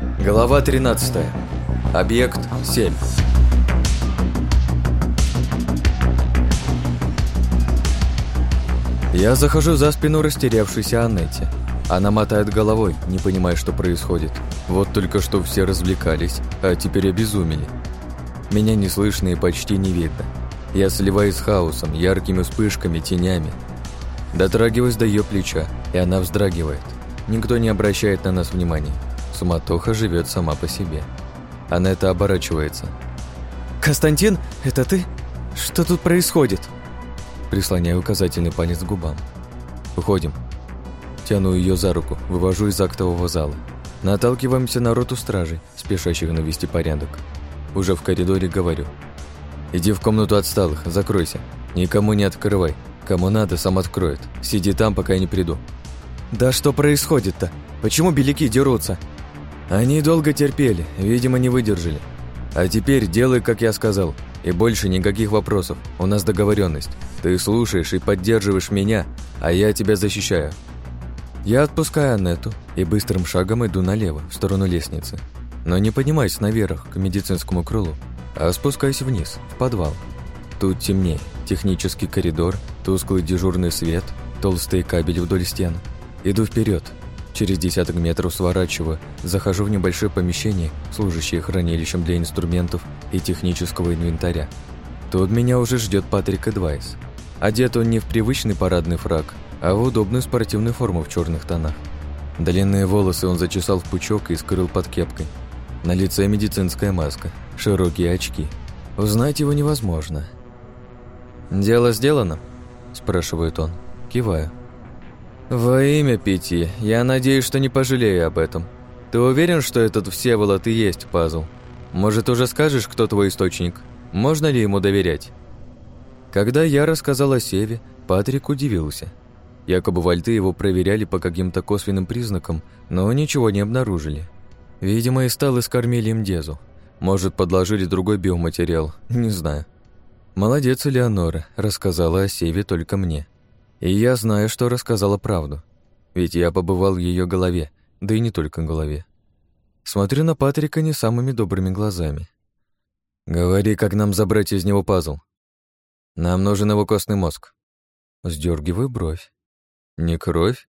Глава 13. Объект 7. Я захожу за спину растерявшейся Аннете. Она мотает головой, не понимая, что происходит. Вот только что все развлекались, а теперь обезумели. Меня не слышно и почти не видно. Я сливаюсь с хаосом, яркими вспышками, тенями. Дотрагиваюсь до ее плеча, и она вздрагивает. Никто не обращает на нас внимания. Суматоха живет сама по себе. Анетта оборачивается. «Константин, это ты? Что тут происходит?» Прислоняю указательный палец к губам. «Уходим». Тяну ее за руку, вывожу из актового зала. Наталкиваемся на роту стражей, спешащих навести порядок. Уже в коридоре говорю. «Иди в комнату отсталых, закройся. Никому не открывай. Кому надо, сам откроет. Сиди там, пока я не приду». «Да что происходит-то? Почему беляки дерутся?» Они долго терпели, видимо, не выдержали. А теперь делай, как я сказал, и больше никаких вопросов. У нас договоренность. Ты слушаешь и поддерживаешь меня, а я тебя защищаю. Я отпускаю Аннету и быстрым шагом иду налево, в сторону лестницы. Но не поднимаюсь наверх, к медицинскому крылу, а спускаюсь вниз, в подвал. Тут темнее, технический коридор, тусклый дежурный свет, толстые кабели вдоль стен. Иду вперед, Через десяток метров сворачиваю, захожу в небольшое помещение, служащее хранилищем для инструментов и технического инвентаря. Тут меня уже ждет Патрик Эдвайс. Одет он не в привычный парадный фраг, а в удобную спортивную форму в черных тонах. Длинные волосы он зачесал в пучок и скрыл под кепкой. На лице медицинская маска, широкие очки. Узнать его невозможно. «Дело сделано?» – спрашивает он. Киваю. «Во имя Пяти, я надеюсь, что не пожалею об этом. Ты уверен, что этот Всеволод и есть пазл? Может, уже скажешь, кто твой источник? Можно ли ему доверять?» Когда я рассказал о Севе, Патрик удивился. Якобы вальты его проверяли по каким-то косвенным признакам, но ничего не обнаружили. Видимо, и стал из кормили Дезу. Может, подложили другой биоматериал, не знаю. Молодец Элеонора, рассказала о Севе только мне. И я знаю, что рассказала правду. Ведь я побывал в ее голове, да и не только голове. Смотрю на Патрика не самыми добрыми глазами. «Говори, как нам забрать из него пазл. Нам нужен его костный мозг». Сдергиваю бровь. «Не кровь?»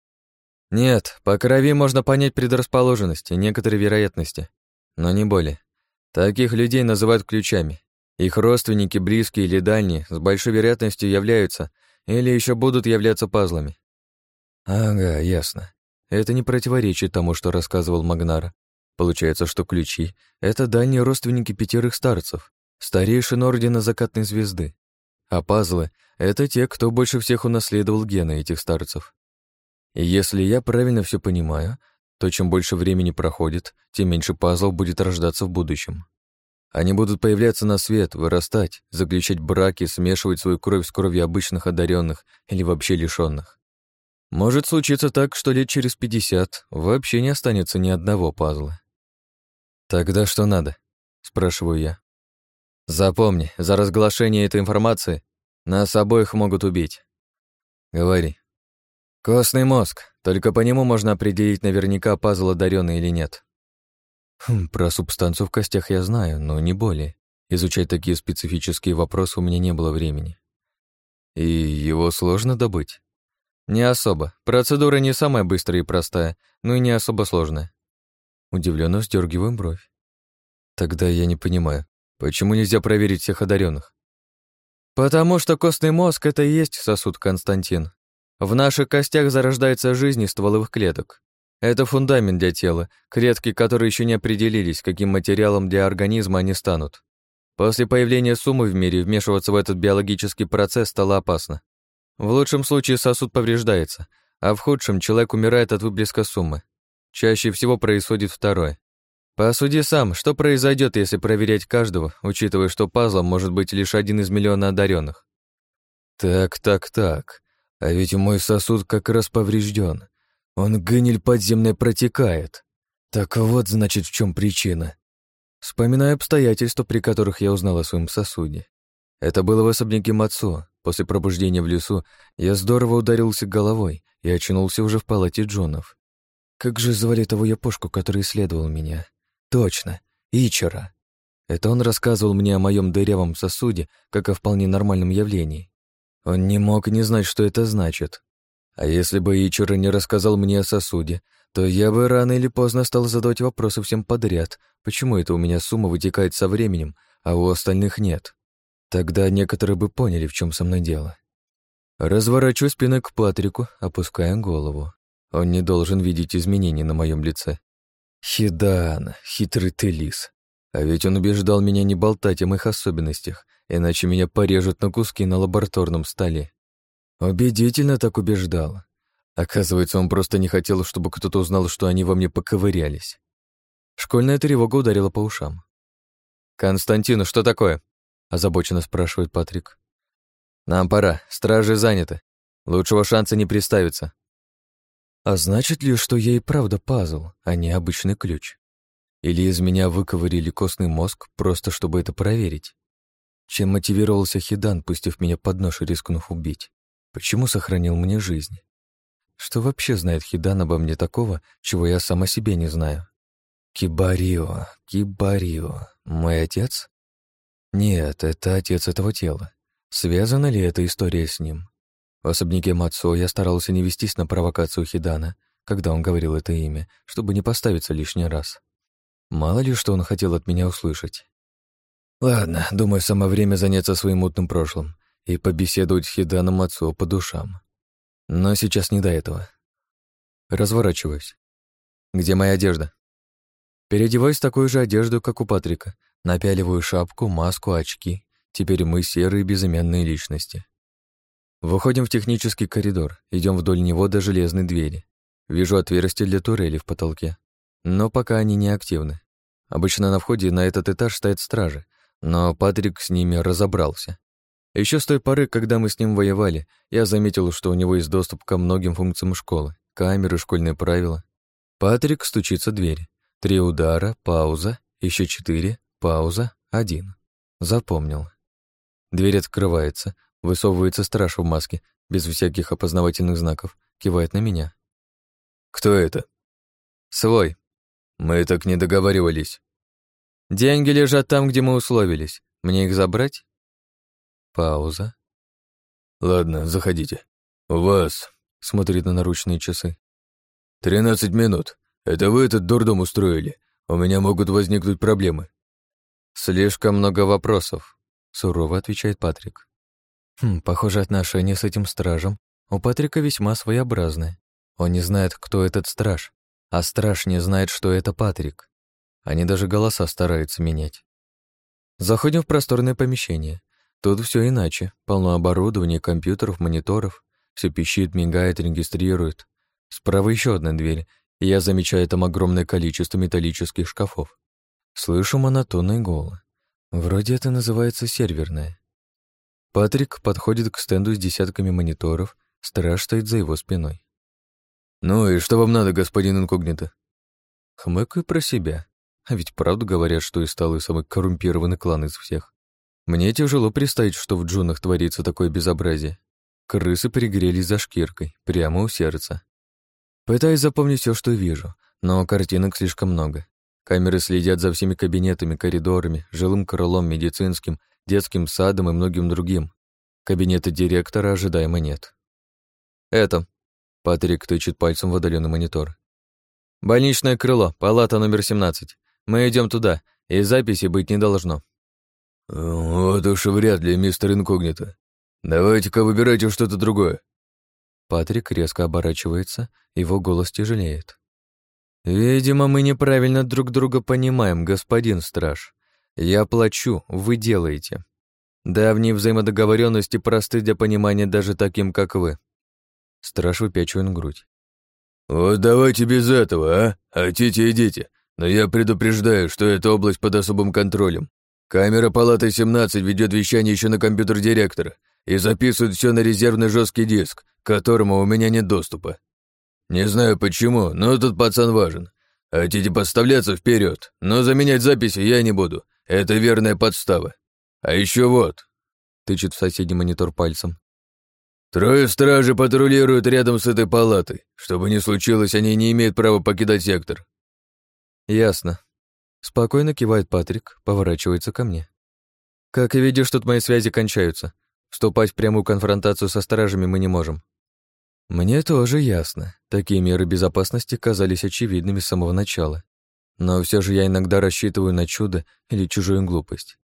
«Нет, по крови можно понять предрасположенности, некоторые вероятности, но не более. Таких людей называют ключами. Их родственники, близкие или дальние, с большой вероятностью являются или еще будут являться пазлами. Ага, ясно. Это не противоречит тому, что рассказывал Магнара. Получается, что ключи — это дальние родственники пятерых старцев, старейшин Ордена Закатной Звезды. А пазлы — это те, кто больше всех унаследовал гены этих старцев. И если я правильно все понимаю, то чем больше времени проходит, тем меньше пазлов будет рождаться в будущем. Они будут появляться на свет, вырастать, заключать браки, смешивать свою кровь с кровью обычных одаренных или вообще лишенных. Может случиться так, что лет через пятьдесят вообще не останется ни одного пазла. «Тогда что надо?» — спрашиваю я. «Запомни, за разглашение этой информации нас обоих могут убить». «Говори». «Костный мозг, только по нему можно определить наверняка пазл одаренный или нет. Хм, про субстанцию в костях я знаю, но не более. Изучать такие специфические вопросы у меня не было времени. И его сложно добыть? Не особо. Процедура не самая быстрая и простая, но и не особо сложная. Удивленно вздергиваем бровь. Тогда я не понимаю, почему нельзя проверить всех одаренных? Потому что костный мозг — это и есть сосуд, Константин. В наших костях зарождается жизнь из стволовых клеток. Это фундамент для тела, клетки, которые еще не определились, каким материалом для организма они станут. После появления суммы в мире вмешиваться в этот биологический процесс стало опасно. В лучшем случае сосуд повреждается, а в худшем человек умирает от выплеска суммы. Чаще всего происходит второе. Посуди сам, что произойдет, если проверять каждого, учитывая, что пазлом может быть лишь один из миллиона одаренных. Так, так, так. А ведь мой сосуд как раз поврежден. Он гниль подземная протекает. Так вот, значит, в чем причина. Вспоминаю обстоятельства, при которых я узнал о своем сосуде. Это было в особняке Мацо. После пробуждения в лесу я здорово ударился головой и очнулся уже в палате Джонов. Как же звали того япошку, который исследовал меня? Точно, Ичера. Это он рассказывал мне о моем дырявом сосуде, как о вполне нормальном явлении. Он не мог не знать, что это значит. А если бы Ичера не рассказал мне о сосуде, то я бы рано или поздно стал задавать вопросы всем подряд, почему это у меня сумма вытекает со временем, а у остальных нет. Тогда некоторые бы поняли, в чем со мной дело. Разворачиваю спиной к Патрику, опуская голову. Он не должен видеть изменений на моем лице. Хидан, хитрый ты лис. А ведь он убеждал меня не болтать о моих особенностях, иначе меня порежут на куски на лабораторном столе. Убедительно так убеждал. Оказывается, он просто не хотел, чтобы кто-то узнал, что они во мне поковырялись. Школьная тревога ударила по ушам. «Константину, что такое?» — озабоченно спрашивает Патрик. «Нам пора, стражи заняты. Лучшего шанса не представится». А значит ли, что я и правда пазл, а не обычный ключ? Или из меня выковырили костный мозг, просто чтобы это проверить? Чем мотивировался Хидан, пустив меня под нож и рискнув убить? Почему сохранил мне жизнь? Что вообще знает Хидан обо мне такого, чего я сам о себе не знаю? Кибарио, Кибарио, мой отец? Нет, это отец этого тела. Связана ли эта история с ним? В особняке Мацо я старался не вестись на провокацию Хидана, когда он говорил это имя, чтобы не поставиться лишний раз. Мало ли, что он хотел от меня услышать. Ладно, думаю, самое время заняться своим мутным прошлым и побеседовать с Хиданом Мацо по душам. Но сейчас не до этого. Разворачиваюсь. Где моя одежда? Переодеваюсь в такую же одежду, как у Патрика. Напяливаю шапку, маску, очки. Теперь мы серые безымянные личности. Выходим в технический коридор, идем вдоль него до железной двери. Вижу отверстие для турели в потолке. Но пока они не активны. Обычно на входе на этот этаж стоят стражи, но Патрик с ними разобрался. Еще с той поры, когда мы с ним воевали, я заметил, что у него есть доступ ко многим функциям школы, камеры, школьные правила. Патрик стучится в дверь. Три удара, пауза, еще четыре, пауза, один. Запомнил. Дверь открывается, Высовывается страж в маске, без всяких опознавательных знаков, кивает на меня. «Кто это?» «Свой». «Мы так не договаривались». «Деньги лежат там, где мы условились. Мне их забрать?» Пауза. «Ладно, заходите. У вас...» — смотрит на наручные часы. «Тринадцать минут. Это вы этот дурдом устроили. У меня могут возникнуть проблемы». «Слишком много вопросов», — сурово отвечает Патрик. Хм, похоже, отношения с этим стражем у Патрика весьма своеобразные. Он не знает, кто этот страж, а страж не знает, что это Патрик. Они даже голоса стараются менять. Заходим в просторное помещение. Тут все иначе. Полно оборудования, компьютеров, мониторов. Все пищит, мигает, регистрирует. Справа еще одна дверь, и я замечаю там огромное количество металлических шкафов. Слышу монотонный голос. Вроде это называется серверная. Патрик подходит к стенду с десятками мониторов, страж стоит за его спиной. «Ну и что вам надо, господин инкогнито?» Хмыкаю про себя. А ведь правду говорят, что и стал и самый коррумпированный клан из всех. Мне тяжело представить, что в джунах творится такое безобразие. Крысы пригрелись за шкиркой, прямо у сердца. Пытаюсь запомнить все, что вижу, но картинок слишком много. Камеры следят за всеми кабинетами, коридорами, жилым крылом, медицинским детским садом и многим другим. Кабинета директора ожидаемо нет. «Это...» — Патрик тычет пальцем в отдаленный монитор. «Больничное крыло, палата номер 17. Мы идем туда, и записи быть не должно». «Вот уж вряд ли, мистер Инкогнито. Давайте-ка выбирайте что-то другое». Патрик резко оборачивается, его голос тяжелеет. «Видимо, мы неправильно друг друга понимаем, господин страж. Я плачу, вы делаете. Давние взаимодоговоренности просты для понимания даже таким, как вы. Страж выпячивает грудь. Вот давайте без этого, а? Хотите, идите. Но я предупреждаю, что эта область под особым контролем. Камера палаты 17 ведет вещание еще на компьютер директора и записывает все на резервный жесткий диск, к которому у меня нет доступа. Не знаю почему, но тут пацан важен. Хотите подставляться вперед, но заменять записи я не буду. Это верная подстава. А еще вот, тычет в соседний монитор пальцем. Трое стражи патрулируют рядом с этой палатой. Чтобы не случилось, они не имеют права покидать сектор. Ясно. Спокойно кивает Патрик, поворачивается ко мне. Как и видишь, тут мои связи кончаются. Вступать в прямую конфронтацию со стражами мы не можем. Мне тоже ясно. Такие меры безопасности казались очевидными с самого начала. Но все же я иногда рассчитываю на чудо или чужую глупость.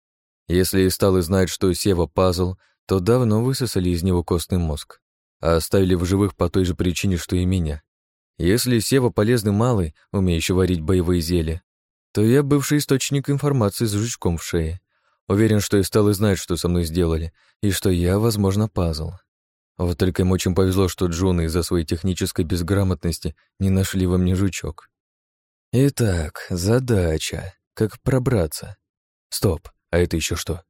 Если и стал и знает, что Сева пазл, то давно высосали из него костный мозг, а оставили в живых по той же причине, что и меня. Если Сева полезный малый, умеющий варить боевые зелья, то я бывший источник информации с жучком в шее. Уверен, что и стал и знает, что со мной сделали, и что я, возможно, пазл. Вот только им очень повезло, что Джуны из-за своей технической безграмотности не нашли во мне жучок. Итак, задача. Как пробраться? Стоп, а это еще что?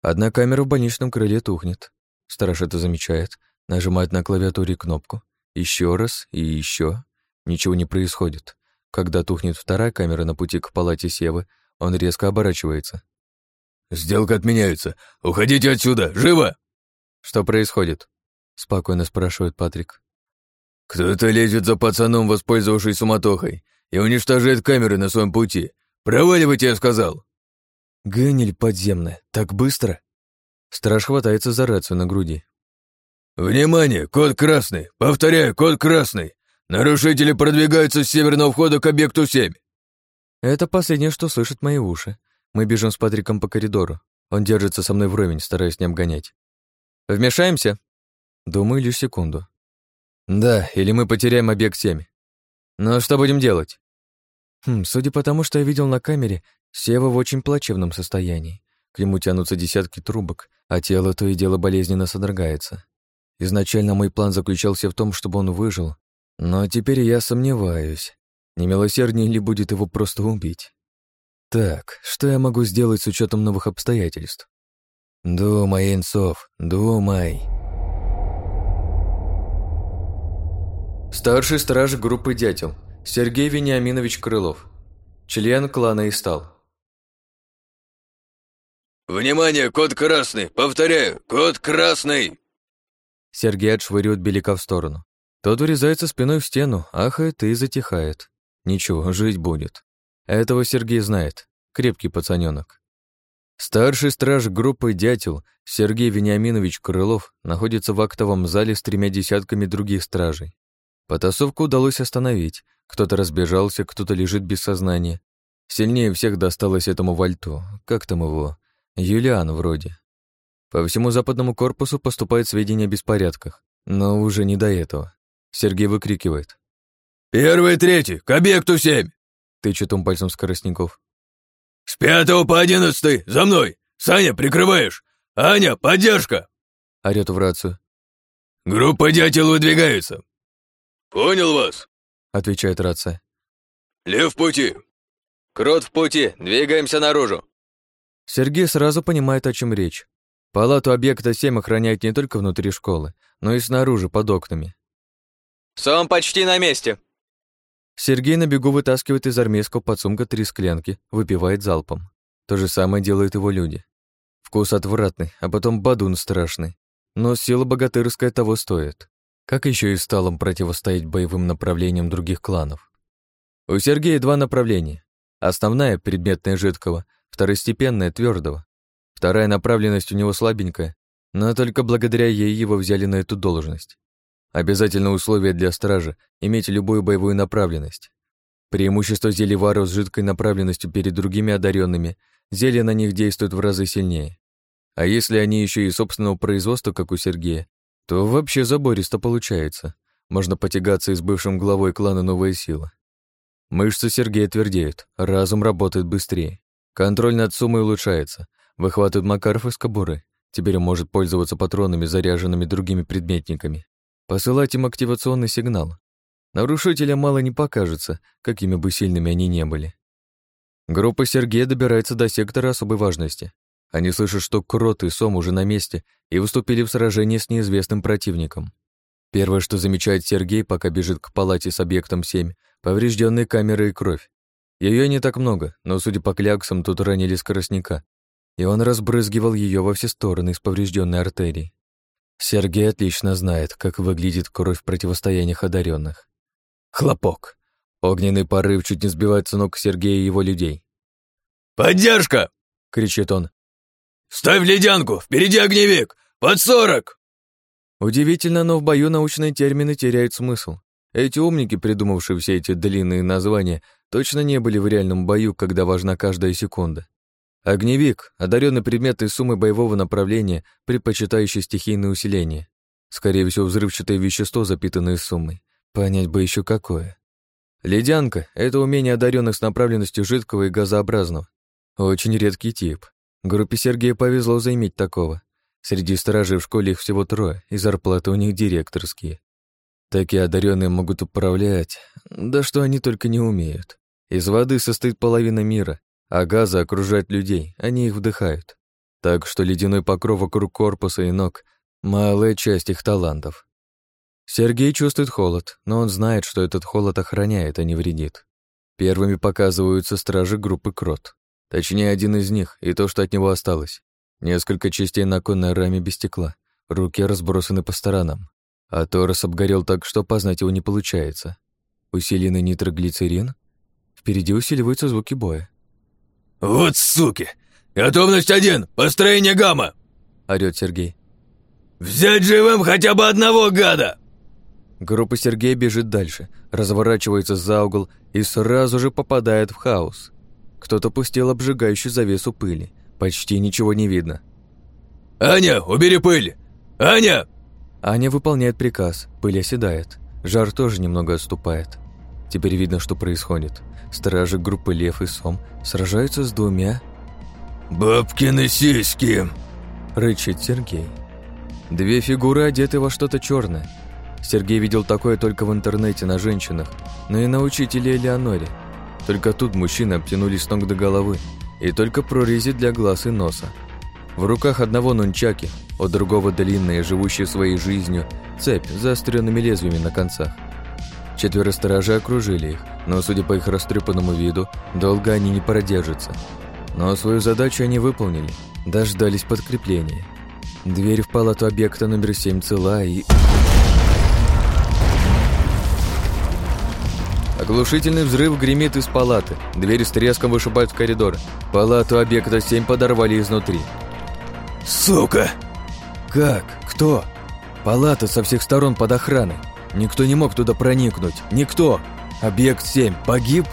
Одна камера в больничном крыле тухнет. Страж это замечает, нажимает на клавиатуре кнопку. Еще раз и еще. Ничего не происходит. Когда тухнет вторая камера на пути к палате Севы, он резко оборачивается. «Сделка отменяется! Уходите отсюда! Живо!» «Что происходит?» — спокойно спрашивает Патрик. «Кто-то лезет за пацаном, воспользовавшись суматохой и уничтожает камеры на своем пути. Проваливайте, я сказал!» «Гэнель подземная, так быстро?» Страж хватается за рацию на груди. «Внимание! Код красный! Повторяю, код красный! Нарушители продвигаются с северного входа к объекту 7!» Это последнее, что слышат мои уши. Мы бежим с Патриком по коридору. Он держится со мной вровень, стараясь не обгонять. «Вмешаемся?» Думаю лишь секунду. «Да, или мы потеряем объект 7. Но что будем делать?» Хм, судя по тому, что я видел на камере, Сева в очень плачевном состоянии. К нему тянутся десятки трубок, а тело то и дело болезненно содрогается. Изначально мой план заключался в том, чтобы он выжил, но теперь я сомневаюсь, не милосерднее ли будет его просто убить. Так, что я могу сделать с учетом новых обстоятельств? Думай, Инцов, думай. Старший страж группы «Дятел» Сергей Вениаминович Крылов. Член клана Истал. «Внимание, код красный! Повторяю, код красный!» Сергей отшвыривает Белика в сторону. Тот урезается спиной в стену, ахает и затихает. Ничего, жить будет. Этого Сергей знает. Крепкий пацаненок. Старший страж группы «Дятел» Сергей Вениаминович Крылов находится в актовом зале с тремя десятками других стражей. Потасовку удалось остановить, кто-то разбежался, кто-то лежит без сознания. Сильнее всех досталось этому вальту, как там его, Юлиан вроде. По всему западному корпусу поступают сведения о беспорядках, но уже не до этого. Сергей выкрикивает. «Первый, третий, к объекту семь!» Тычет он пальцем Скоростников. «С пятого по одиннадцатый, за мной! Саня, прикрываешь! Аня, поддержка!» Орёт в рацию. «Группа дятел выдвигается!» «Понял вас!» отвечает рация. «Лев в пути!» «Крот в пути! Двигаемся наружу!» Сергей сразу понимает, о чем речь. Палату объекта 7 охраняют не только внутри школы, но и снаружи, под окнами. «Сом почти на месте!» Сергей на бегу вытаскивает из армейского подсумка три склянки, выпивает залпом. То же самое делают его люди. Вкус отвратный, а потом бадун страшный. Но сила богатырская того стоит. Как еще и сталом противостоять боевым направлениям других кланов? У Сергея два направления. Основная — предметная жидкого, второстепенная — твердого. Вторая направленность у него слабенькая, но только благодаря ей его взяли на эту должность. Обязательное условие для стража — иметь любую боевую направленность. Преимущество зельеваров с жидкой направленностью перед другими одаренными — зелья на них действуют в разы сильнее. А если они еще и собственного производства, как у Сергея, то вообще забористо получается. Можно потягаться и с бывшим главой клана «Новая сила». Мышцы Сергея твердеют, разум работает быстрее. Контроль над суммой улучшается. Выхватывает Макаров из кобуры. Теперь он может пользоваться патронами, заряженными другими предметниками. Посылать им активационный сигнал. Нарушителям мало не покажется, какими бы сильными они не были. Группа Сергея добирается до сектора особой важности. Они слышат, что Крот и Сом уже на месте и выступили в сражении с неизвестным противником. Первое, что замечает Сергей, пока бежит к палате с объектом 7, поврежденные камеры и кровь. Ее не так много, но, судя по кляксам, тут ранили скоростника, и он разбрызгивал ее во все стороны из поврежденной артерии. Сергей отлично знает, как выглядит кровь в противостояниях одаренных. Хлопок. Огненный порыв чуть не сбивает с ног Сергея и его людей. «Поддержка!» — кричит он. «Ставь ледянку! Впереди огневик! Под сорок!» Удивительно, но в бою научные термины теряют смысл. Эти умники, придумавшие все эти длинные названия, точно не были в реальном бою, когда важна каждая секунда. Огневик — одаренный предмет из суммы боевого направления, предпочитающий стихийное усиление. Скорее всего, взрывчатое вещество, запитанное суммой. Понять бы еще какое. Ледянка — это умение одаренных с направленностью жидкого и газообразного. Очень редкий тип. Группе Сергея повезло заиметь такого. Среди стражей в школе их всего трое, и зарплаты у них директорские. Такие одаренные могут управлять, да что они только не умеют. Из воды состоит половина мира, а газа окружает людей, они их вдыхают. Так что ледяной покров вокруг корпуса и ног — малая часть их талантов. Сергей чувствует холод, но он знает, что этот холод охраняет, а не вредит. Первыми показываются стражи группы Крот. Точнее, один из них и то, что от него осталось. Несколько частей на конной раме без стекла, руки разбросаны по сторонам. А Торос обгорел так, что познать его не получается. Усиленный нитроглицерин? Впереди усиливаются звуки боя. «Вот суки! Готовность один! Построение гамма!» — орёт Сергей. «Взять живым хотя бы одного гада!» Группа Сергея бежит дальше, разворачивается за угол и сразу же попадает в хаос. Кто-то пустил обжигающую завесу пыли. Почти ничего не видно. «Аня, убери пыль! Аня!» Аня выполняет приказ, пыль оседает. Жар тоже немного отступает. Теперь видно, что происходит. Стражи группы Лев и Сом сражаются с двумя... «Бабкины сиськи!» — рычит Сергей. Две фигуры одеты во что-то черное. Сергей видел такое только в интернете на женщинах, но и на учителе Элеоноре. Только тут мужчины обтянулись с ног до головы, и только прорези для глаз и носа. В руках одного нунчаки, у другого длинная, живущая своей жизнью, цепь с заостренными лезвиями на концах. Четверо сторожей окружили их, но, судя по их растрепанному виду, долго они не продержатся. Но свою задачу они выполнили, дождались подкрепления. Дверь в палату объекта номер 7 цела и... Оглушительный взрыв гремит из палаты. Двери с треском вышибают в коридор. Палату объекта 7 подорвали изнутри. «Сука!» «Как? Кто?» «Палата со всех сторон под охраной. Никто не мог туда проникнуть. Никто! Объект 7 погиб?»